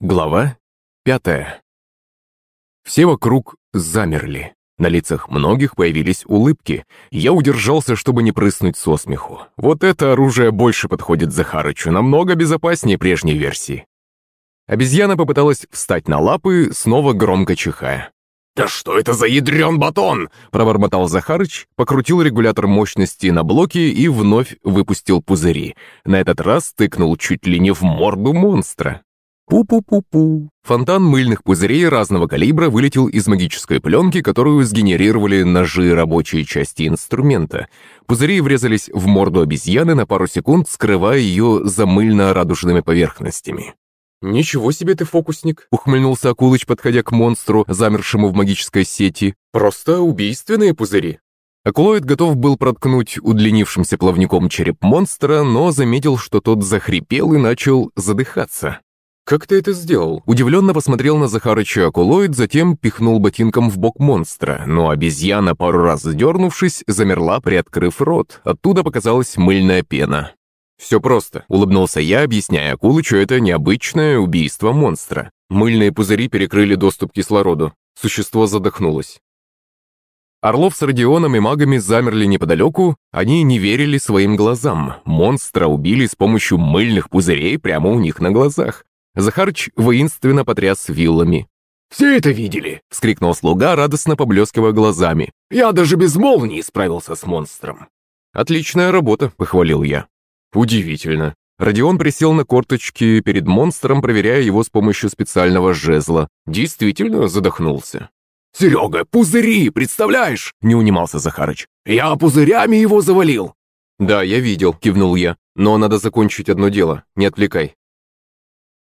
Глава пятая. Все вокруг замерли. На лицах многих появились улыбки. Я удержался, чтобы не прыснуть со смеху. Вот это оружие больше подходит Захарычу, намного безопаснее прежней версии. Обезьяна попыталась встать на лапы, снова громко чихая. «Да что это за ядрен батон?» – пробормотал Захарыч, покрутил регулятор мощности на блоке и вновь выпустил пузыри. На этот раз тыкнул чуть ли не в морду монстра. Пу-пу-пу-пу. Фонтан мыльных пузырей разного калибра вылетел из магической пленки, которую сгенерировали ножи рабочей части инструмента. Пузыри врезались в морду обезьяны на пару секунд, скрывая ее за мыльно-радужными поверхностями. «Ничего себе ты фокусник!» — ухмыльнулся Акулыч, подходя к монстру, замершему в магической сети. «Просто убийственные пузыри!» Акулоид готов был проткнуть удлинившимся плавником череп монстра, но заметил, что тот захрипел и начал задыхаться. «Как ты это сделал?» Удивленно посмотрел на Захарыча Акулоид, затем пихнул ботинком в бок монстра, но обезьяна, пару раз дернувшись, замерла, приоткрыв рот. Оттуда показалась мыльная пена. «Все просто», — улыбнулся я, объясняя Акулычу это необычное убийство монстра. Мыльные пузыри перекрыли доступ к кислороду. Существо задохнулось. Орлов с Родионом и магами замерли неподалеку, они не верили своим глазам. Монстра убили с помощью мыльных пузырей прямо у них на глазах. Захарыч воинственно потряс виллами. «Все это видели!» — вскрикнул слуга, радостно поблескивая глазами. «Я даже без молнии справился с монстром!» «Отличная работа!» — похвалил я. «Удивительно!» Родион присел на корточки перед монстром, проверяя его с помощью специального жезла. Действительно задохнулся. «Серега, пузыри, представляешь?» — не унимался Захарыч. «Я пузырями его завалил!» «Да, я видел», — кивнул я. «Но надо закончить одно дело. Не отвлекай».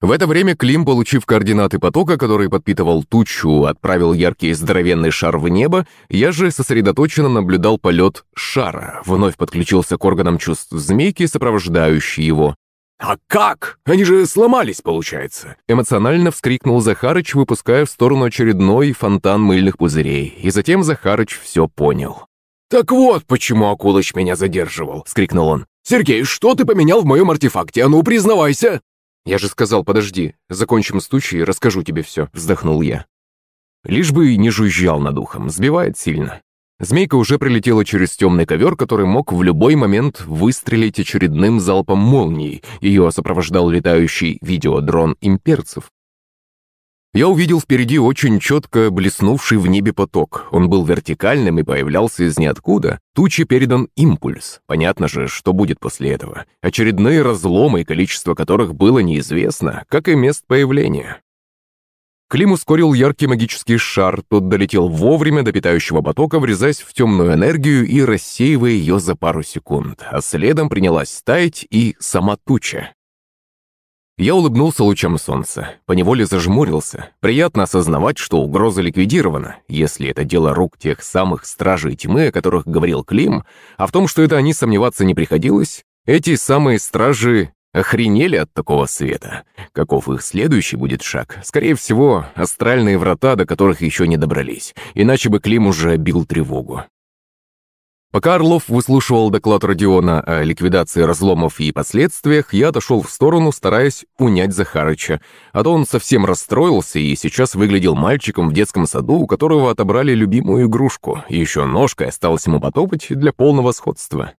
В это время Клим, получив координаты потока, который подпитывал тучу, отправил яркий здоровенный шар в небо, я же сосредоточенно наблюдал полет шара, вновь подключился к органам чувств змейки, сопровождающей его. «А как? Они же сломались, получается!» Эмоционально вскрикнул Захарыч, выпуская в сторону очередной фонтан мыльных пузырей. И затем Захарыч все понял. «Так вот, почему Акулыч меня задерживал!» — скрикнул он. «Сергей, что ты поменял в моем артефакте? А ну, признавайся!» «Я же сказал, подожди, закончим с тучей, расскажу тебе все», — вздохнул я. Лишь бы не жужжал над ухом, сбивает сильно. Змейка уже прилетела через темный ковер, который мог в любой момент выстрелить очередным залпом молнии. Ее сопровождал летающий видеодрон имперцев. Я увидел впереди очень четко блеснувший в небе поток. Он был вертикальным и появлялся из ниоткуда. Туче передан импульс. Понятно же, что будет после этого. Очередные разломы, количество которых было неизвестно, как и мест появления. Клим ускорил яркий магический шар, тот долетел вовремя до питающего потока, врезаясь в темную энергию и рассеивая ее за пару секунд, а следом принялась таять и сама туча. Я улыбнулся лучам солнца, поневоле зажмурился. Приятно осознавать, что угроза ликвидирована, если это дело рук тех самых стражей тьмы, о которых говорил Клим, а в том, что это они сомневаться не приходилось, эти самые стражи охренели от такого света. Каков их следующий будет шаг? Скорее всего, астральные врата, до которых еще не добрались, иначе бы Клим уже бил тревогу. Пока Орлов выслушивал доклад Родиона о ликвидации разломов и последствиях, я отошел в сторону, стараясь унять Захарыча. А то он совсем расстроился и сейчас выглядел мальчиком в детском саду, у которого отобрали любимую игрушку. Еще ножкой осталось ему потопать для полного сходства.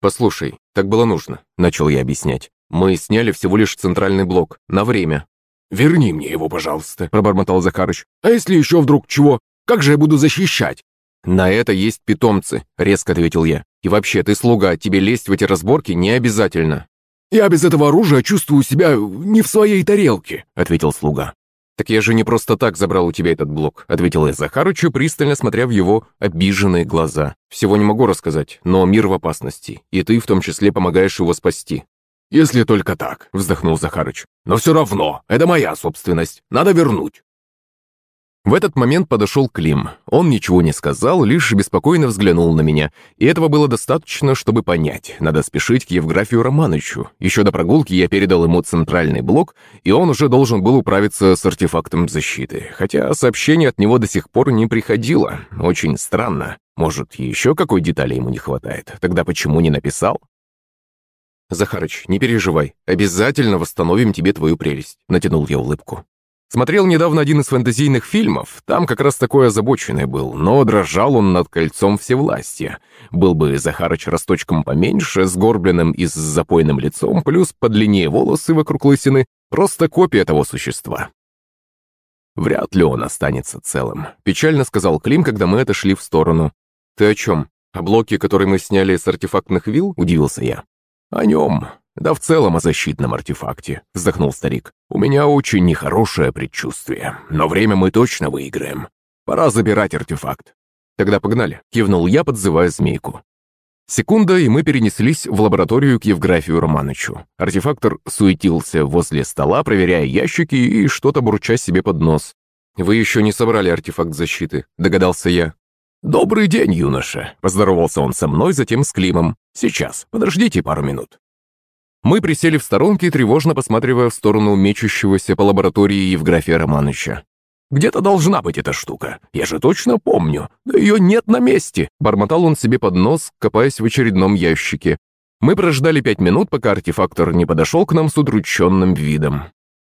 «Послушай, так было нужно», — начал я объяснять. «Мы сняли всего лишь центральный блок. На время». «Верни мне его, пожалуйста», — пробормотал Захарыч. «А если еще вдруг чего? Как же я буду защищать?» «На это есть питомцы», — резко ответил я. «И вообще, ты слуга, тебе лезть в эти разборки не обязательно». «Я без этого оружия чувствую себя не в своей тарелке», — ответил слуга. «Так я же не просто так забрал у тебя этот блок», — ответил я Захарычу, пристально смотря в его обиженные глаза. «Всего не могу рассказать, но мир в опасности, и ты в том числе помогаешь его спасти». «Если только так», — вздохнул Захарыч. «Но все равно, это моя собственность, надо вернуть». В этот момент подошел Клим. Он ничего не сказал, лишь беспокойно взглянул на меня. И этого было достаточно, чтобы понять. Надо спешить к Евграфию Романовичу. Еще до прогулки я передал ему центральный блок, и он уже должен был управиться с артефактом защиты. Хотя сообщение от него до сих пор не приходило. Очень странно. Может, еще какой детали ему не хватает? Тогда почему не написал? «Захарыч, не переживай, обязательно восстановим тебе твою прелесть», — натянул я улыбку. Смотрел недавно один из фэнтезийных фильмов, там как раз такой озабоченный был, но дрожал он над кольцом всевластия. Был бы Захарыч росточком поменьше, сгорбленным и с запойным лицом, плюс подлиннее волосы вокруг лысины, просто копия того существа. «Вряд ли он останется целым», — печально сказал Клим, когда мы отошли в сторону. «Ты о чем? О блоке, который мы сняли с артефактных вил?» — удивился я. «О нем. Да в целом о защитном артефакте», — вздохнул старик. «У меня очень нехорошее предчувствие, но время мы точно выиграем. Пора забирать артефакт». «Тогда погнали», — кивнул я, подзывая змейку. Секунда, и мы перенеслись в лабораторию к Евграфию Романычу. Артефактор суетился возле стола, проверяя ящики и что-то бурча себе под нос. «Вы еще не собрали артефакт защиты», — догадался я. «Добрый день, юноша», — поздоровался он со мной, затем с Климом. «Сейчас, подождите пару минут». Мы присели в сторонке, тревожно посматривая в сторону мечущегося по лаборатории Евграфия Романовича. «Где-то должна быть эта штука. Я же точно помню. Да ее нет на месте!» Бормотал он себе под нос, копаясь в очередном ящике. Мы прождали пять минут, пока артефактор не подошел к нам с удрученным видом.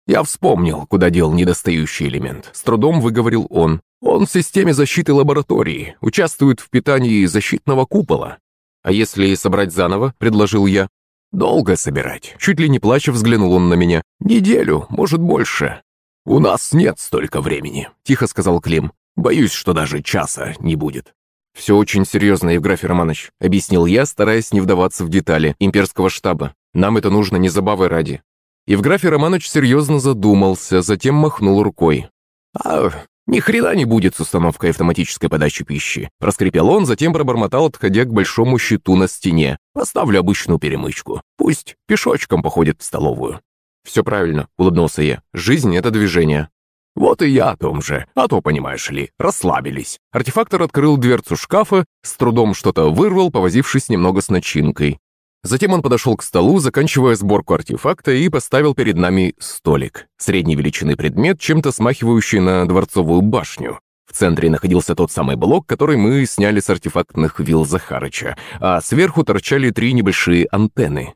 «Я вспомнил, куда дел недостающий элемент», — с трудом выговорил он. «Он в системе защиты лаборатории, участвует в питании защитного купола». «А если собрать заново?» — предложил я. «Долго собирать». Чуть ли не плача взглянул он на меня. «Неделю, может, больше». «У нас нет столько времени», — тихо сказал Клим. «Боюсь, что даже часа не будет». «Все очень серьезно, Евграфий Романович», — объяснил я, стараясь не вдаваться в детали имперского штаба. «Нам это нужно не забавы ради». Евграфий Романович серьезно задумался, затем махнул рукой. «А, ни хрена не будет с установкой автоматической подачи пищи. Проскрипел он, затем пробормотал, отходя к большому щиту на стене. Поставлю обычную перемычку. Пусть пешочком походит в столовую. Все правильно, улыбнулся я. Жизнь — это движение. Вот и я о том же. А то, понимаешь ли, расслабились. Артефактор открыл дверцу шкафа, с трудом что-то вырвал, повозившись немного с начинкой. Затем он подошел к столу, заканчивая сборку артефакта, и поставил перед нами столик. Средней величины предмет, чем-то смахивающий на дворцовую башню. В центре находился тот самый блок, который мы сняли с артефактных вил Захарыча, а сверху торчали три небольшие антенны.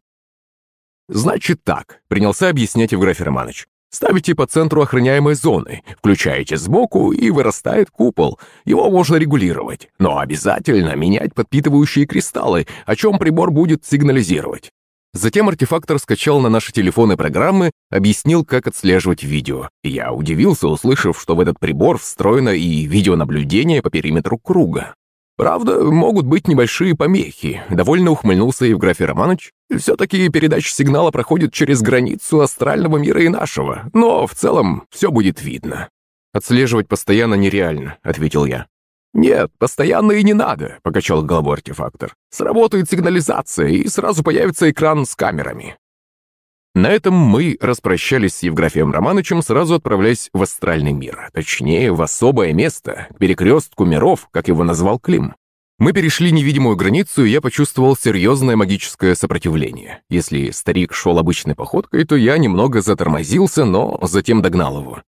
«Значит так», — принялся объяснять Евграфий Романович. Ставите по центру охраняемой зоны, включаете сбоку и вырастает купол. Его можно регулировать, но обязательно менять подпитывающие кристаллы, о чем прибор будет сигнализировать. Затем артефактор скачал на наши телефоны программы, объяснил, как отслеживать видео. я удивился, услышав, что в этот прибор встроено и видеонаблюдение по периметру круга. Правда, могут быть небольшие помехи, довольно ухмыльнулся Евграфий Романович. Все-таки передача сигнала проходит через границу астрального мира и нашего, но в целом все будет видно. Отслеживать постоянно нереально, ответил я. «Нет, постоянно и не надо», — покачал головой артефактор. «Сработает сигнализация, и сразу появится экран с камерами». На этом мы распрощались с Евграфием Романовичем, сразу отправляясь в астральный мир. Точнее, в особое место, к перекрестку миров, как его назвал Клим. Мы перешли невидимую границу, и я почувствовал серьезное магическое сопротивление. Если старик шел обычной походкой, то я немного затормозился, но затем догнал его.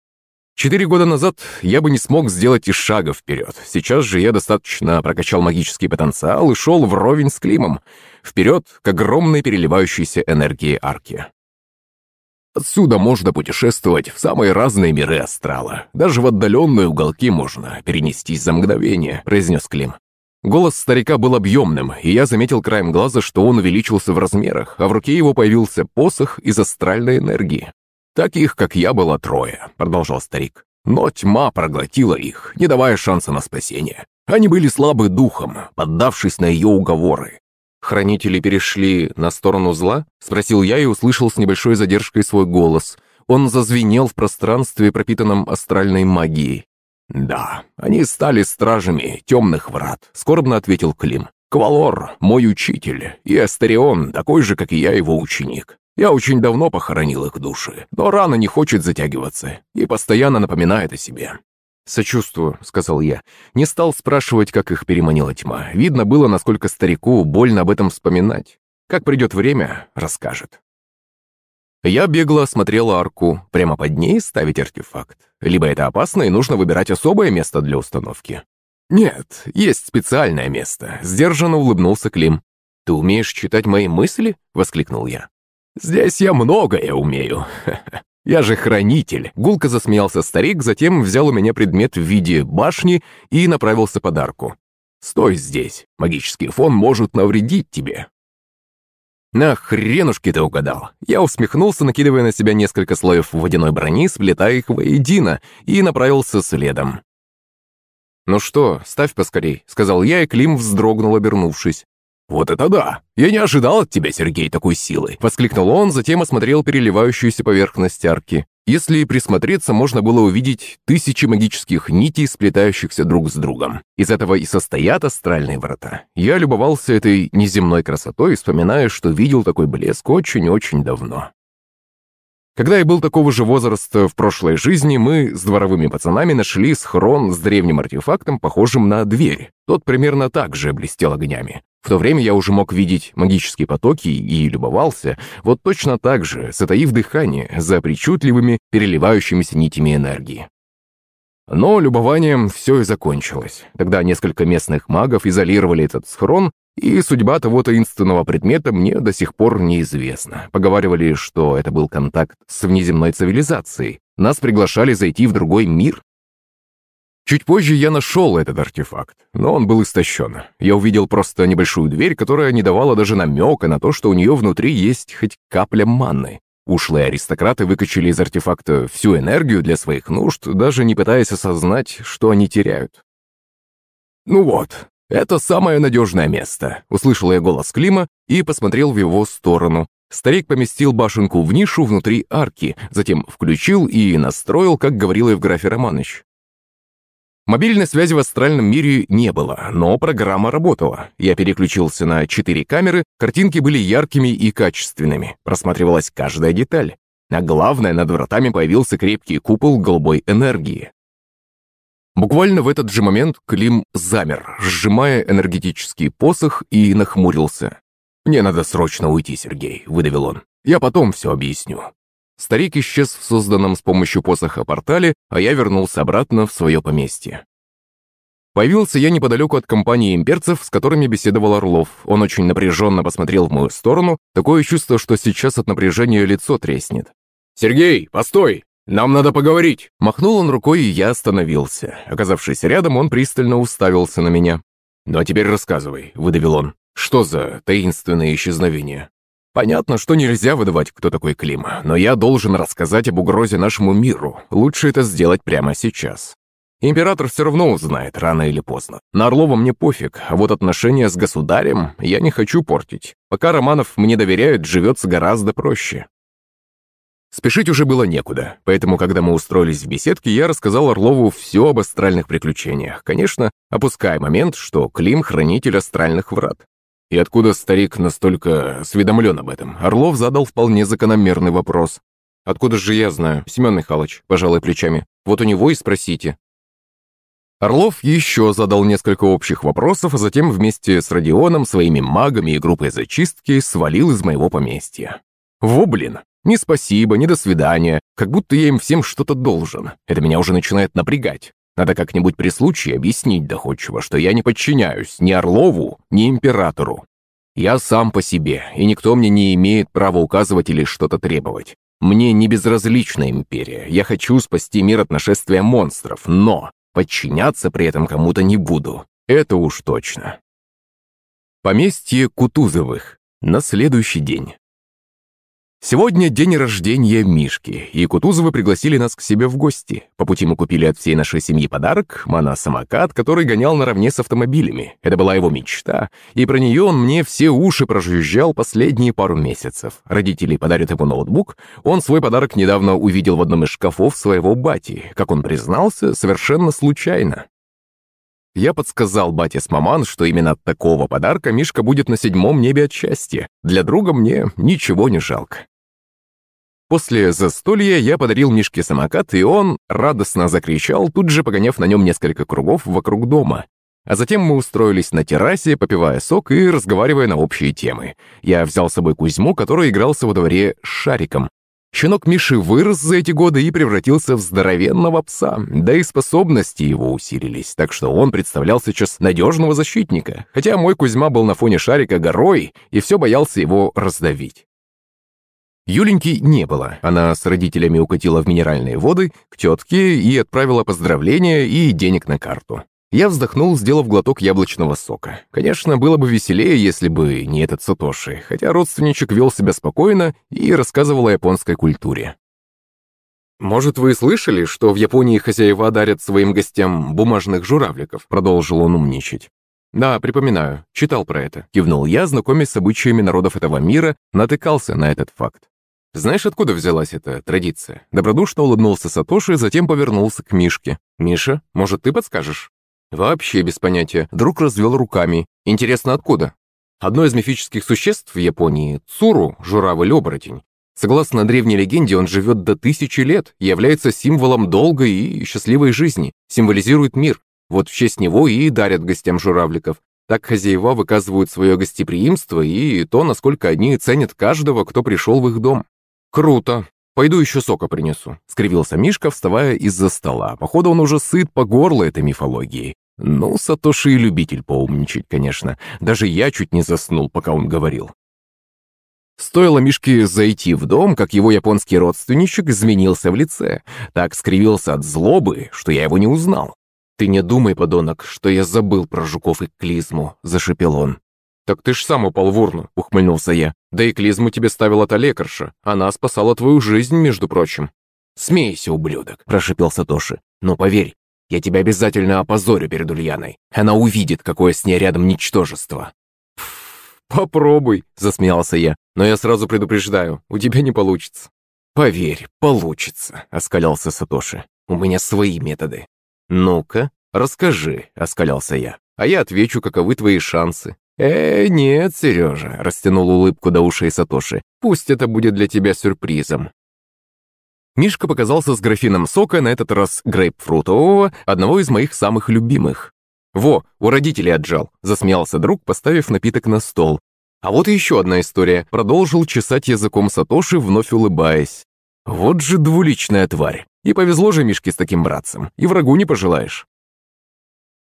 Четыре года назад я бы не смог сделать и шага вперед. Сейчас же я достаточно прокачал магический потенциал и шел вровень с Климом. Вперед к огромной переливающейся энергии арки. Отсюда можно путешествовать в самые разные миры астрала. Даже в отдаленные уголки можно перенестись за мгновение», — произнес Клим. Голос старика был объемным, и я заметил краем глаза, что он увеличился в размерах, а в руке его появился посох из астральной энергии. «Таких, как я, было трое», — продолжал старик. «Но тьма проглотила их, не давая шанса на спасение. Они были слабы духом, поддавшись на ее уговоры. «Хранители перешли на сторону зла?» — спросил я и услышал с небольшой задержкой свой голос. Он зазвенел в пространстве, пропитанном астральной магией. «Да, они стали стражами темных врат», — скорбно ответил Клим. «Квалор — мой учитель, и Астерион такой же, как и я, его ученик. Я очень давно похоронил их души, но рана не хочет затягиваться и постоянно напоминает о себе. «Сочувствую», — сказал я. Не стал спрашивать, как их переманила тьма. Видно было, насколько старику больно об этом вспоминать. Как придет время, расскажет. Я бегло осмотрел арку. Прямо под ней ставить артефакт. Либо это опасно и нужно выбирать особое место для установки. «Нет, есть специальное место», — сдержанно улыбнулся Клим. «Ты умеешь читать мои мысли?» — воскликнул я. «Здесь я многое умею. Я же хранитель!» Гулко засмеялся старик, затем взял у меня предмет в виде башни и направился под арку. «Стой здесь, магический фон может навредить тебе». «На хренушки ты угадал!» Я усмехнулся, накидывая на себя несколько слоев водяной брони, сплетая их воедино, и направился следом. «Ну что, ставь поскорей», — сказал я, и Клим вздрогнул, обернувшись. «Вот это да! Я не ожидал от тебя, Сергей, такой силы!» Воскликнул он, затем осмотрел переливающуюся поверхность арки. Если присмотреться, можно было увидеть тысячи магических нитей, сплетающихся друг с другом. Из этого и состоят астральные врата. Я любовался этой неземной красотой, вспоминая, что видел такой блеск очень-очень давно. Когда я был такого же возраста в прошлой жизни, мы с дворовыми пацанами нашли схрон с древним артефактом, похожим на дверь. Тот примерно так же блестел огнями. В то время я уже мог видеть магические потоки и любовался, вот точно так же, затаив дыхание, за причудливыми, переливающимися нитями энергии. Но любованием все и закончилось. Тогда несколько местных магов изолировали этот схрон и судьба того таинственного предмета мне до сих пор неизвестна. Поговаривали, что это был контакт с внеземной цивилизацией. Нас приглашали зайти в другой мир. Чуть позже я нашел этот артефакт, но он был истощен. Я увидел просто небольшую дверь, которая не давала даже намека на то, что у нее внутри есть хоть капля манны. Ушлые аристократы выкачали из артефакта всю энергию для своих нужд, даже не пытаясь осознать, что они теряют. «Ну вот, «Это самое надежное место», — услышал я голос Клима и посмотрел в его сторону. Старик поместил башенку в нишу внутри арки, затем включил и настроил, как говорил Евграфий Романович. Мобильной связи в астральном мире не было, но программа работала. Я переключился на четыре камеры, картинки были яркими и качественными, просматривалась каждая деталь. А главное, над вратами появился крепкий купол голубой энергии. Буквально в этот же момент Клим замер, сжимая энергетический посох и нахмурился. «Мне надо срочно уйти, Сергей», — выдавил он. «Я потом все объясню». Старик исчез в созданном с помощью посоха портале, а я вернулся обратно в свое поместье. Появился я неподалеку от компании имперцев, с которыми беседовал Орлов. Он очень напряженно посмотрел в мою сторону, такое чувство, что сейчас от напряжения лицо треснет. «Сергей, постой!» «Нам надо поговорить!» Махнул он рукой, и я остановился. Оказавшись рядом, он пристально уставился на меня. «Ну а теперь рассказывай», — выдавил он. «Что за таинственное исчезновение?» Понятно, что нельзя выдавать, кто такой Клим, но я должен рассказать об угрозе нашему миру. Лучше это сделать прямо сейчас. Император все равно узнает, рано или поздно. На Орлова мне пофиг, а вот отношения с государем я не хочу портить. Пока Романов мне доверяют, живется гораздо проще. Спешить уже было некуда, поэтому, когда мы устроились в беседке, я рассказал Орлову все об астральных приключениях, конечно, опуская момент, что Клим — хранитель астральных врат. И откуда старик настолько осведомлен об этом? Орлов задал вполне закономерный вопрос. «Откуда же я знаю, Семен Михайлович?» – пожалуй плечами. «Вот у него и спросите». Орлов еще задал несколько общих вопросов, а затем вместе с Родионом, своими магами и группой зачистки свалил из моего поместья. Во, блин, ни спасибо, ни до свидания, как будто я им всем что-то должен. Это меня уже начинает напрягать. Надо как-нибудь при случае объяснить доходчиво, что я не подчиняюсь ни Орлову, ни Императору. Я сам по себе, и никто мне не имеет права указывать или что-то требовать. Мне не безразлична империя, я хочу спасти мир от нашествия монстров, но подчиняться при этом кому-то не буду. Это уж точно. Поместье Кутузовых. На следующий день. Сегодня день рождения Мишки, и Кутузовы пригласили нас к себе в гости. По пути мы купили от всей нашей семьи подарок – моносамокат, который гонял наравне с автомобилями. Это была его мечта, и про нее он мне все уши прожужжал последние пару месяцев. Родители подарят ему ноутбук, он свой подарок недавно увидел в одном из шкафов своего бати, как он признался, совершенно случайно. Я подсказал бате с маман, что именно от такого подарка Мишка будет на седьмом небе от счастья. Для друга мне ничего не жалко. После застолья я подарил Мишке самокат, и он радостно закричал, тут же погоняв на нем несколько кругов вокруг дома. А затем мы устроились на террасе, попивая сок и разговаривая на общие темы. Я взял с собой Кузьму, который игрался во дворе с шариком. Щенок Миши вырос за эти годы и превратился в здоровенного пса, да и способности его усилились, так что он представлял сейчас надежного защитника, хотя мой Кузьма был на фоне шарика горой и все боялся его раздавить. Юленьки не было. Она с родителями укатила в минеральные воды к тетке и отправила поздравления и денег на карту. Я вздохнул, сделав глоток яблочного сока. Конечно, было бы веселее, если бы не этот Сатоши, хотя родственничек вел себя спокойно и рассказывал о японской культуре. «Может, вы слышали, что в Японии хозяева дарят своим гостям бумажных журавликов?» Продолжил он умничать. «Да, припоминаю. Читал про это». Кивнул я, знакомясь с обычаями народов этого мира, натыкался на этот факт. Знаешь, откуда взялась эта традиция?» Добродушно улыбнулся Сатоши, затем повернулся к Мишке. «Миша, может, ты подскажешь?» «Вообще без понятия». Друг развел руками. «Интересно, откуда?» Одно из мифических существ в Японии – Цуру, журавль-оборотень. Согласно древней легенде, он живет до тысячи лет является символом долгой и счастливой жизни, символизирует мир. Вот в честь него и дарят гостям журавликов. Так хозяева выказывают свое гостеприимство и то, насколько они ценят каждого, кто пришел в их дом. «Круто. Пойду еще сока принесу», — скривился Мишка, вставая из-за стола. Походу, он уже сыт по горло этой мифологии. Ну, Сатоши и любитель поумничать, конечно. Даже я чуть не заснул, пока он говорил. Стоило Мишке зайти в дом, как его японский родственничек изменился в лице. Так скривился от злобы, что я его не узнал. «Ты не думай, подонок, что я забыл про жуков и клизму», — зашипел он. «Так ты ж сам упал в урну», — ухмыльнулся я. «Да и клизму тебе ставила та лекарша. Она спасала твою жизнь, между прочим». «Смейся, ублюдок», — прошипел Сатоши. «Но поверь, я тебя обязательно опозорю перед Ульяной. Она увидит, какое с ней рядом ничтожество». «Попробуй», — засмеялся я. «Но я сразу предупреждаю, у тебя не получится». «Поверь, получится», — оскалялся Сатоши. «У меня свои методы». «Ну-ка, расскажи», — оскалялся я. «А я отвечу, каковы твои шансы. «Э, нет, Сережа», — растянул улыбку до ушей Сатоши. «Пусть это будет для тебя сюрпризом». Мишка показался с графином сока, на этот раз грейпфрутового, одного из моих самых любимых. «Во, у родителей отжал», — засмеялся друг, поставив напиток на стол. А вот еще одна история. Продолжил чесать языком Сатоши, вновь улыбаясь. Вот же двуличная тварь. И повезло же Мишке с таким братцем. И врагу не пожелаешь.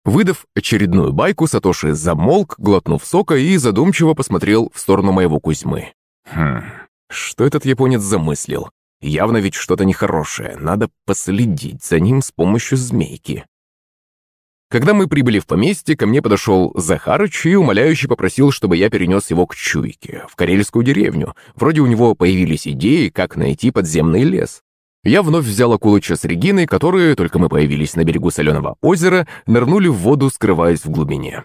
Выдав очередную байку, Сатоши замолк, глотнув сока и задумчиво посмотрел в сторону моего Кузьмы. Хм, что этот японец замыслил? Явно ведь что-то нехорошее, надо последить за ним с помощью змейки. Когда мы прибыли в поместье, ко мне подошел Захарыч и умоляюще попросил, чтобы я перенес его к Чуйке, в карельскую деревню. Вроде у него появились идеи, как найти подземный лес. Я вновь взял Акулыча с Региной, которые, только мы появились на берегу соленого озера, нырнули в воду, скрываясь в глубине.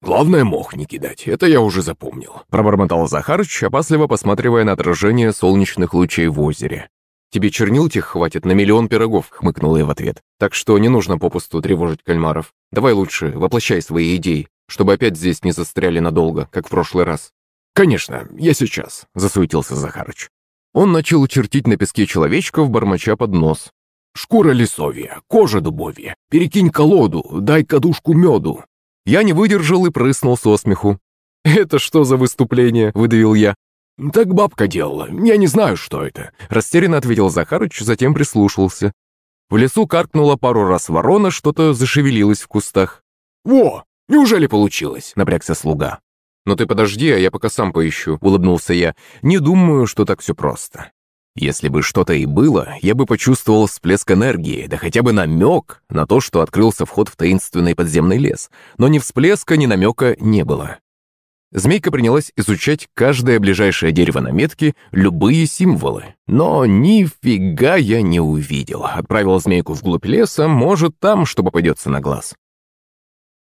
«Главное, мох не кидать, это я уже запомнил», — пробормотал Захарыч, опасливо посматривая на отражение солнечных лучей в озере. «Тебе чернил тех хватит на миллион пирогов», — хмыкнул я в ответ. «Так что не нужно попусту тревожить кальмаров. Давай лучше воплощай свои идеи, чтобы опять здесь не застряли надолго, как в прошлый раз». «Конечно, я сейчас», — засуетился Захарыч. Он начал чертить на песке человечков, бормоча под нос. «Шкура лесовья, кожа дубовья, перекинь колоду, дай кадушку меду». Я не выдержал и прыснул со смеху. «Это что за выступление?» – выдавил я. «Так бабка делала, я не знаю, что это», – растерянно ответил Захарыч, затем прислушался. В лесу каркнула пару раз ворона, что-то зашевелилось в кустах. «Во, неужели получилось?» – напрягся слуга. «Но ты подожди, а я пока сам поищу», — улыбнулся я. «Не думаю, что так все просто». Если бы что-то и было, я бы почувствовал всплеск энергии, да хотя бы намек на то, что открылся вход в таинственный подземный лес. Но ни всплеска, ни намека не было. Змейка принялась изучать каждое ближайшее дерево на метке, любые символы. Но нифига я не увидел. Отправил змейку вглубь леса, может, там что попадется на глаз.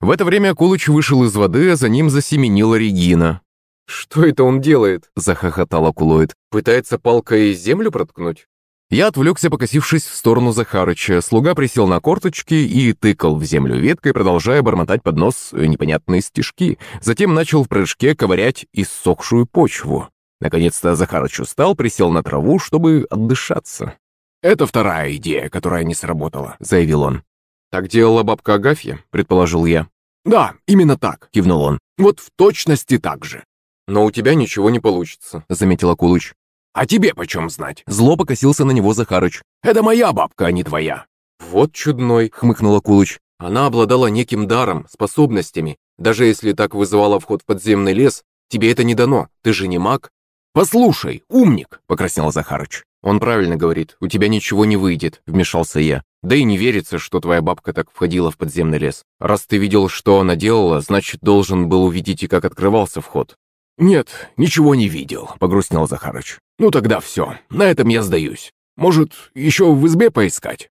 В это время Акулыч вышел из воды, а за ним засеменила Регина. «Что это он делает?» – захохотал Акулоид. «Пытается палкой землю проткнуть?» Я отвлекся, покосившись в сторону Захарыча. Слуга присел на корточки и тыкал в землю веткой, продолжая бормотать под нос непонятные стежки. Затем начал в прыжке ковырять иссохшую почву. Наконец-то Захарыч устал, присел на траву, чтобы отдышаться. «Это вторая идея, которая не сработала», — заявил он. «Так делала бабка Агафья», — предположил я. «Да, именно так», — кивнул он. «Вот в точности так же». «Но у тебя ничего не получится», — заметил Акулыч. «А тебе почем знать?» Зло покосился на него Захарыч. «Это моя бабка, а не твоя». «Вот чудной», — хмыкнула Кулыч. «Она обладала неким даром, способностями. Даже если так вызывала вход в подземный лес, тебе это не дано. Ты же не маг». «Послушай, умник», — покраснел Захарыч. «Он правильно говорит, у тебя ничего не выйдет», — вмешался я. «Да и не верится, что твоя бабка так входила в подземный лес. Раз ты видел, что она делала, значит, должен был увидеть и как открывался вход». «Нет, ничего не видел», — погрустнел Захарыч. «Ну тогда все, на этом я сдаюсь. Может, еще в избе поискать?»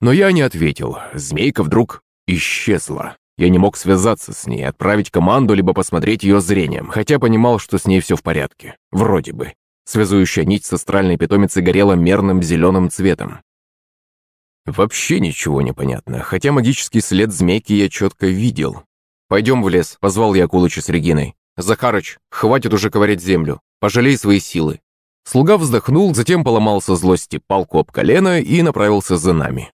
Но я не ответил. Змейка вдруг исчезла. Я не мог связаться с ней, отправить команду, либо посмотреть ее зрением, хотя понимал, что с ней все в порядке. Вроде бы. Связующая нить с астральной питомицей горела мерным зеленым цветом. Вообще ничего не понятно, хотя магический след змейки я четко видел. «Пойдем в лес», — позвал я Акулыча с Региной. «Захарыч, хватит уже ковырять землю. Пожалей свои силы». Слуга вздохнул, затем поломался злости палку об колено и направился за нами.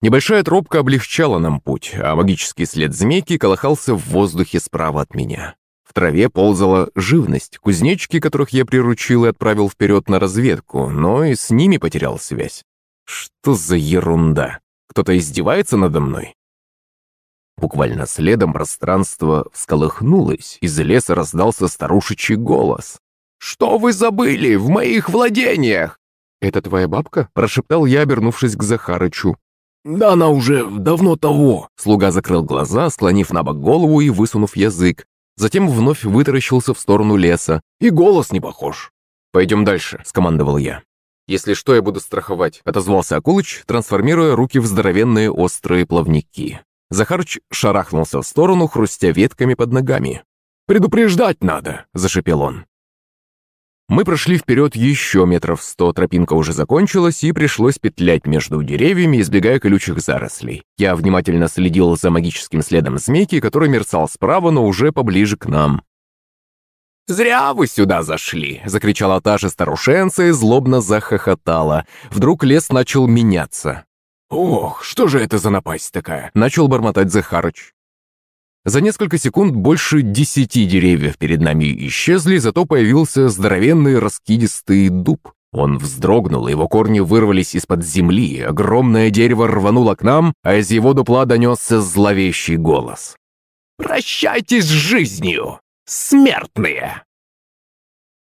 Небольшая тропка облегчала нам путь, а магический след змейки колыхался в воздухе справа от меня. В траве ползала живность, кузнечки, которых я приручил и отправил вперед на разведку, но и с ними потерял связь. Что за ерунда? Кто-то издевается надо мной? Буквально следом пространство всколыхнулось, из леса раздался старушечий голос. «Что вы забыли в моих владениях?» «Это твоя бабка?» – прошептал я, обернувшись к Захарычу. «Да она уже давно того!» Слуга закрыл глаза, склонив на бок голову и высунув язык. Затем вновь вытаращился в сторону леса. И голос не похож. «Пойдем дальше», — скомандовал я. «Если что, я буду страховать», — отозвался Акулыч, трансформируя руки в здоровенные острые плавники. Захарыч шарахнулся в сторону, хрустя ветками под ногами. «Предупреждать надо», — зашипел он. Мы прошли вперед еще метров сто, тропинка уже закончилась, и пришлось петлять между деревьями, избегая колючих зарослей. Я внимательно следил за магическим следом змейки, который мерцал справа, но уже поближе к нам. «Зря вы сюда зашли!» — закричала та же старушенца и злобно захохотала. Вдруг лес начал меняться. «Ох, что же это за напасть такая?» — начал бормотать Захарыч. За несколько секунд больше десяти деревьев перед нами исчезли, зато появился здоровенный раскидистый дуб. Он вздрогнул, его корни вырвались из-под земли, огромное дерево рвануло к нам, а из его дупла донесся зловещий голос. «Прощайтесь с жизнью, смертные!»